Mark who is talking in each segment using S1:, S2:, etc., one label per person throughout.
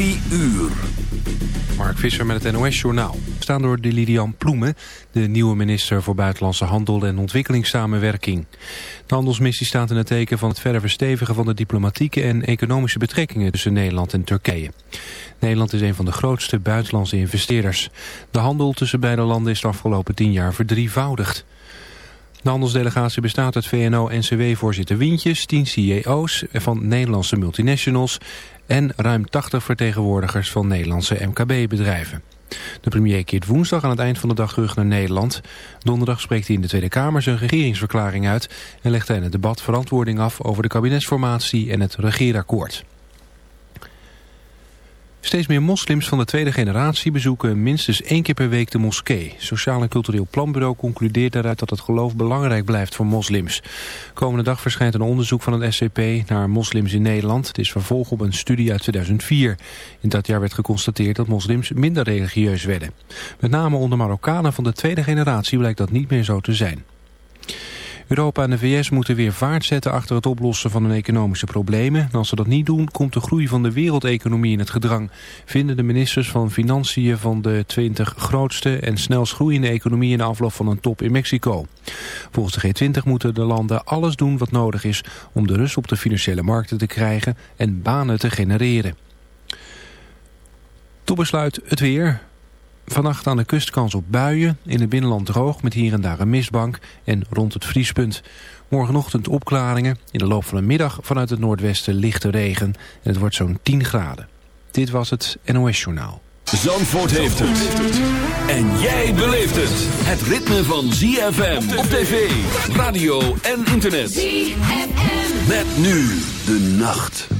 S1: Drie
S2: uur.
S3: Mark Visser met het NOS-journaal. Staan door de Lilian Ploemen, de nieuwe minister voor Buitenlandse Handel en Ontwikkelingssamenwerking. De handelsmissie staat in het teken van het verder verstevigen van de diplomatieke en economische betrekkingen tussen Nederland en Turkije. Nederland is een van de grootste buitenlandse investeerders. De handel tussen beide landen is de afgelopen tien jaar verdrievoudigd. De handelsdelegatie bestaat uit VNO-NCW-voorzitter Wientjes, 10 CEO's van Nederlandse multinationals en ruim 80 vertegenwoordigers van Nederlandse MKB-bedrijven. De premier keert woensdag aan het eind van de dag terug naar Nederland. Donderdag spreekt hij in de Tweede Kamer zijn regeringsverklaring uit... en legt hij in het debat verantwoording af over de kabinetsformatie en het regeerakkoord. Steeds meer moslims van de tweede generatie bezoeken minstens één keer per week de moskee. Sociaal en Cultureel Planbureau concludeert daaruit dat het geloof belangrijk blijft voor moslims. Komende dag verschijnt een onderzoek van het SCP naar moslims in Nederland. Het is vervolg op een studie uit 2004. In dat jaar werd geconstateerd dat moslims minder religieus werden. Met name onder Marokkanen van de tweede generatie blijkt dat niet meer zo te zijn. Europa en de VS moeten weer vaart zetten achter het oplossen van hun economische problemen. En als ze dat niet doen, komt de groei van de wereldeconomie in het gedrang, vinden de ministers van Financiën van de 20 grootste en snelst groeiende economieën in afloop van een top in Mexico. Volgens de G20 moeten de landen alles doen wat nodig is om de rust op de financiële markten te krijgen en banen te genereren. Tot besluit het weer. Vannacht aan de kust kans op buien, in het binnenland droog met hier en daar een mistbank en rond het vriespunt. Morgenochtend opklaringen, in de loop van de middag vanuit het noordwesten lichte regen en het wordt zo'n 10 graden. Dit was het NOS Journaal.
S2: Zandvoort heeft het. En jij beleeft het. Het ritme van ZFM op tv, radio en internet. ZFM. Met nu de nacht.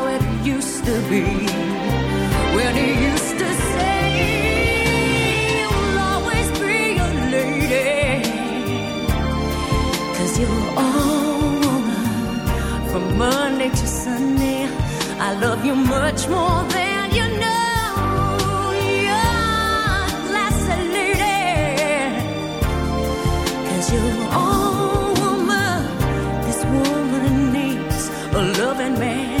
S4: used to be. When he used to say you'll always be a lady. Cause you're all woman from Monday to Sunday I love you much more than you know. You're a lady. Cause you were all woman this woman needs a loving man.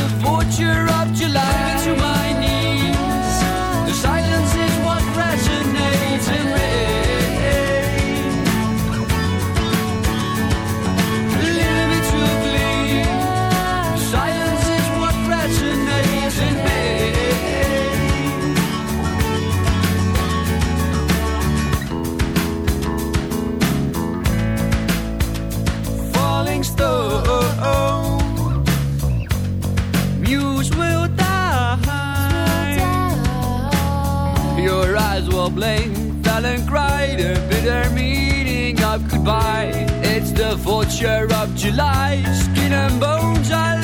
S5: their meaning of goodbye. It's the vulture of July, skin and bones. I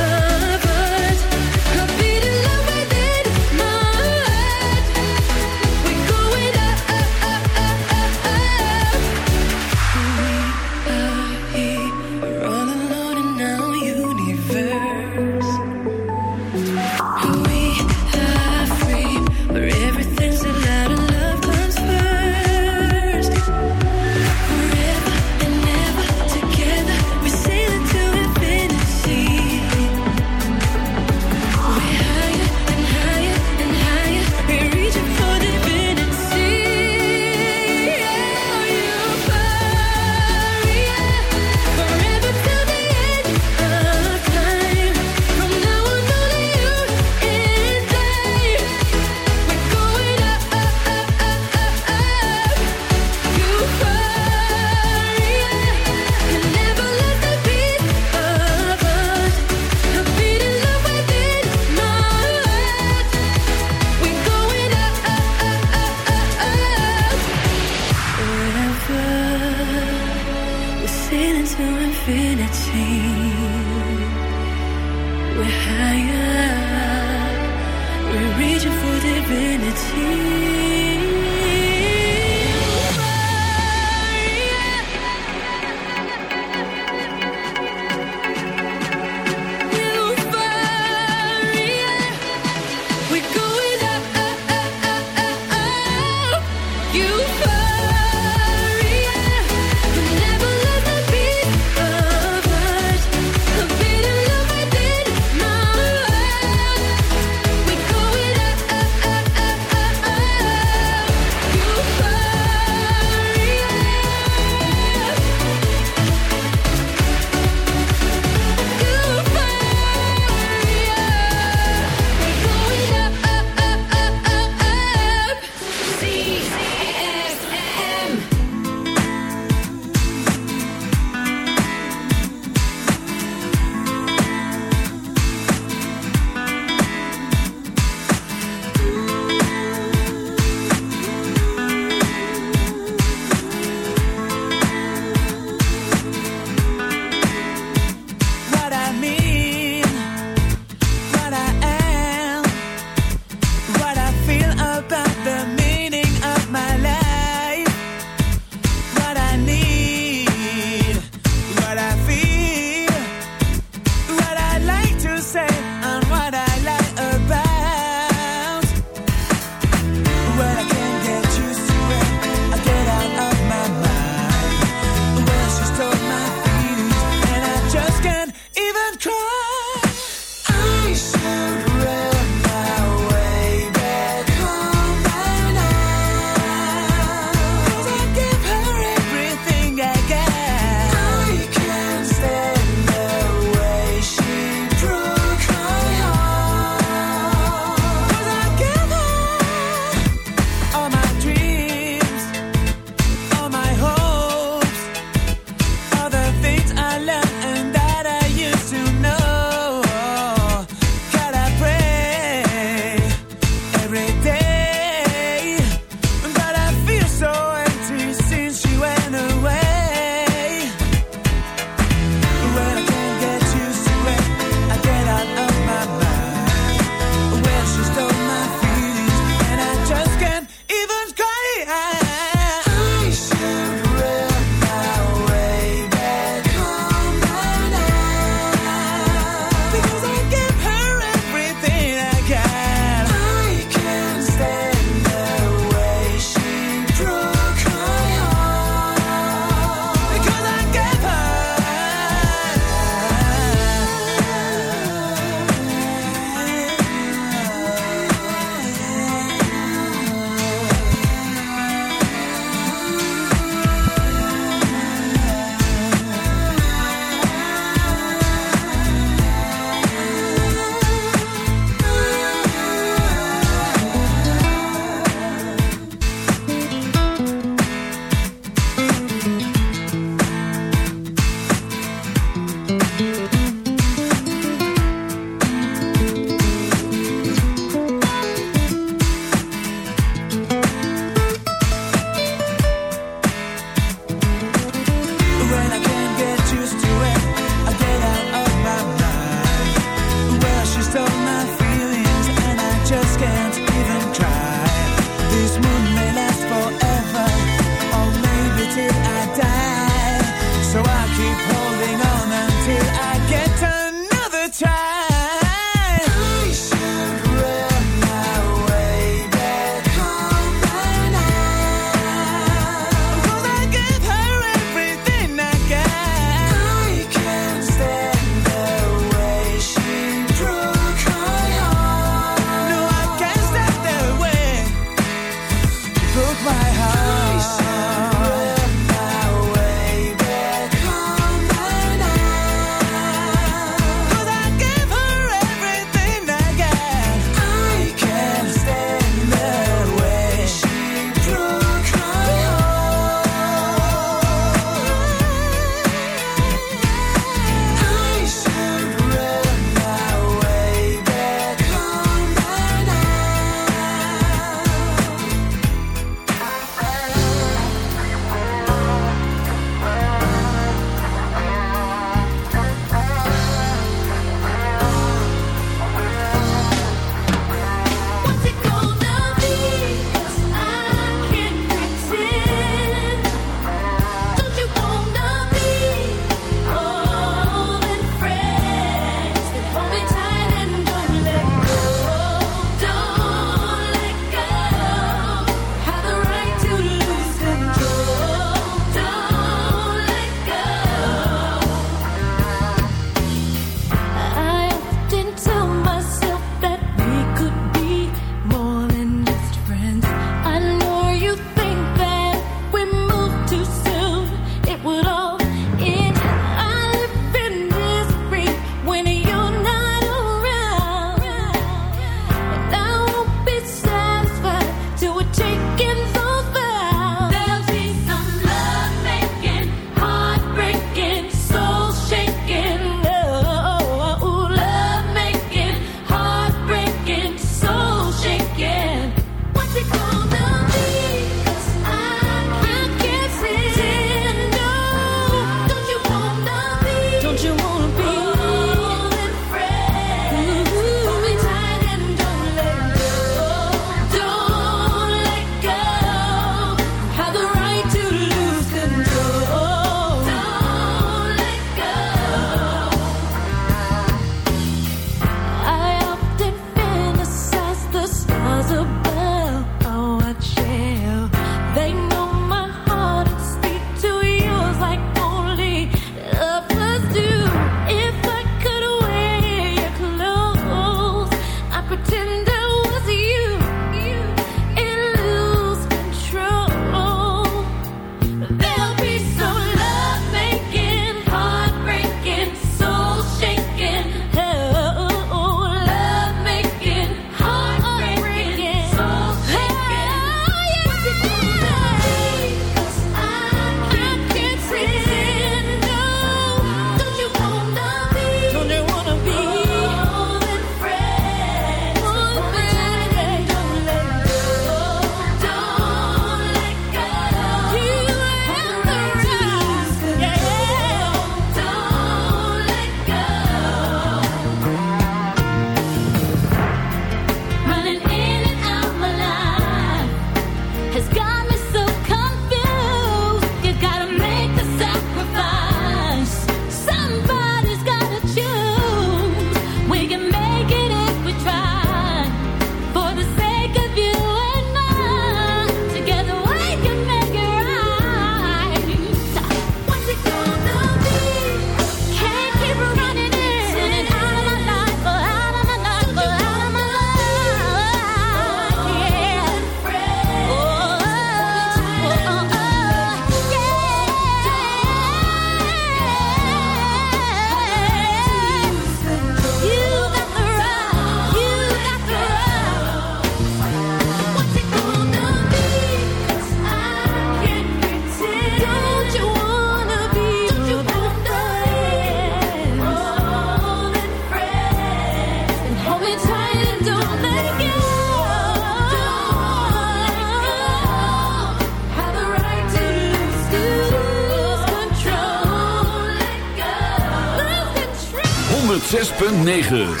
S2: 9.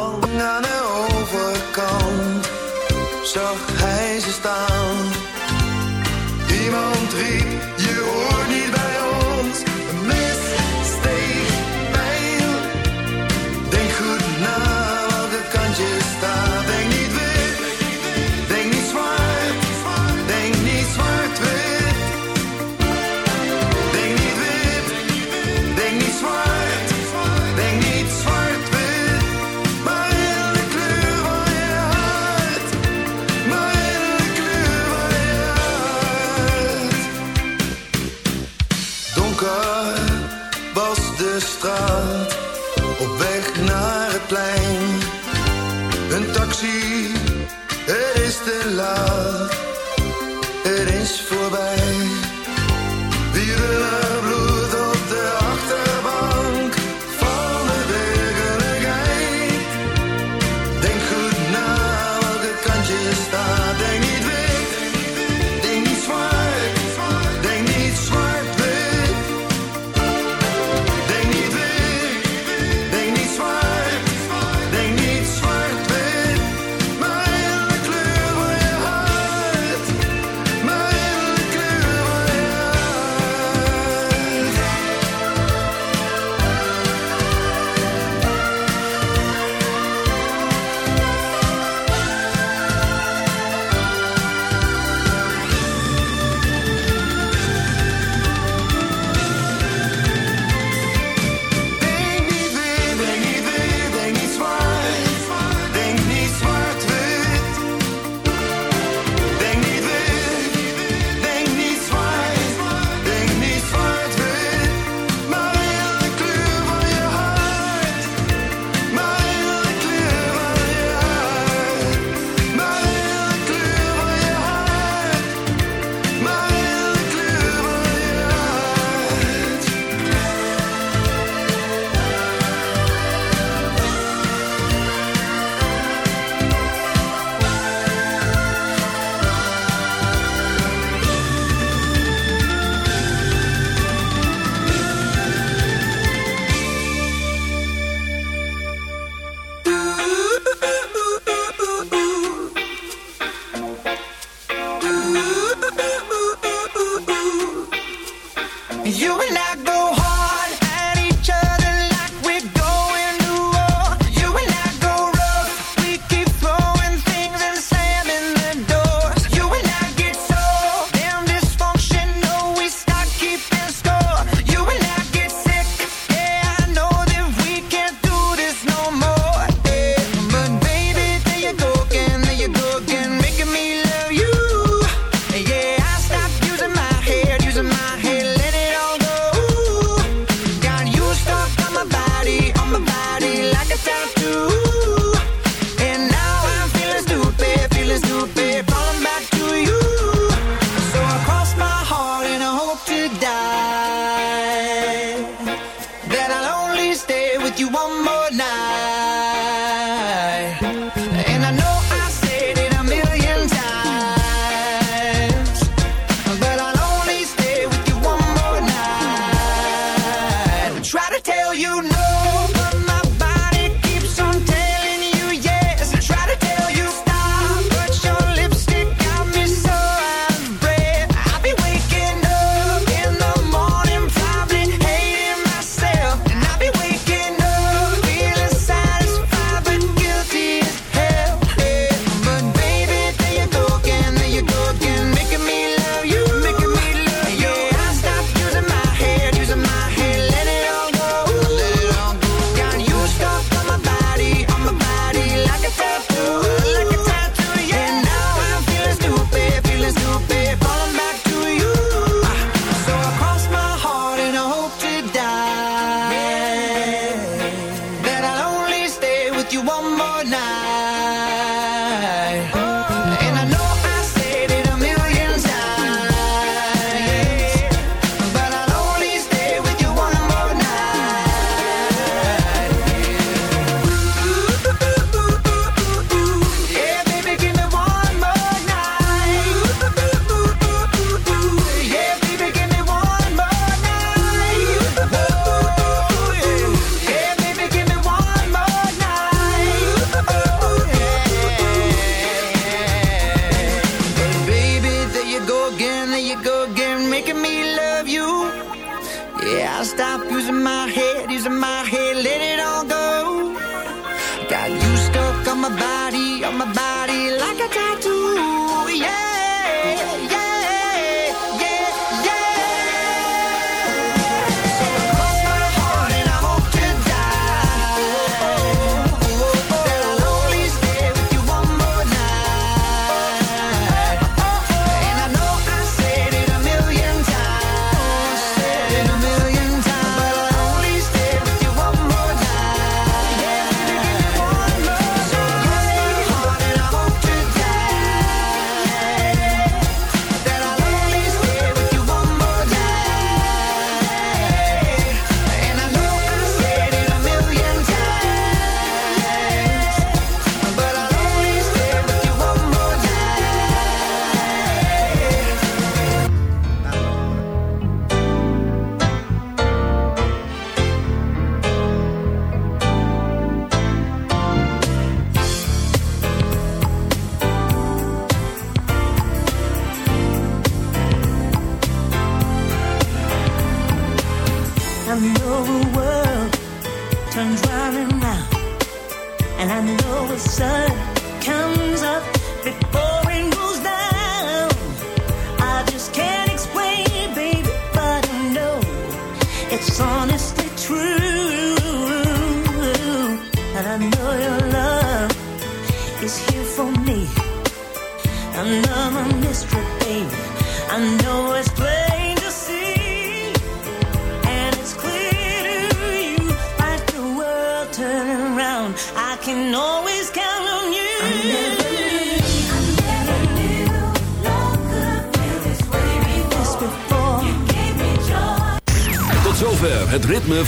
S6: aan de overkant zag hij ze staan. Iemand riep.